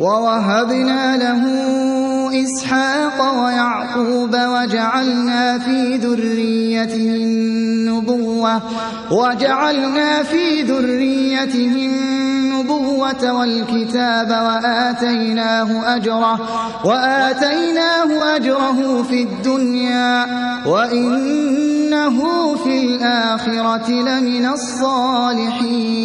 ووهبنا له إسحاق ويعقوب وجعلنا في ذريته النبوة وجعلنا في ذريته النبوة والكتاب وآتيناه أجره وآتيناه أجره في الدنيا وإنه في الآخرة لمن الصالحين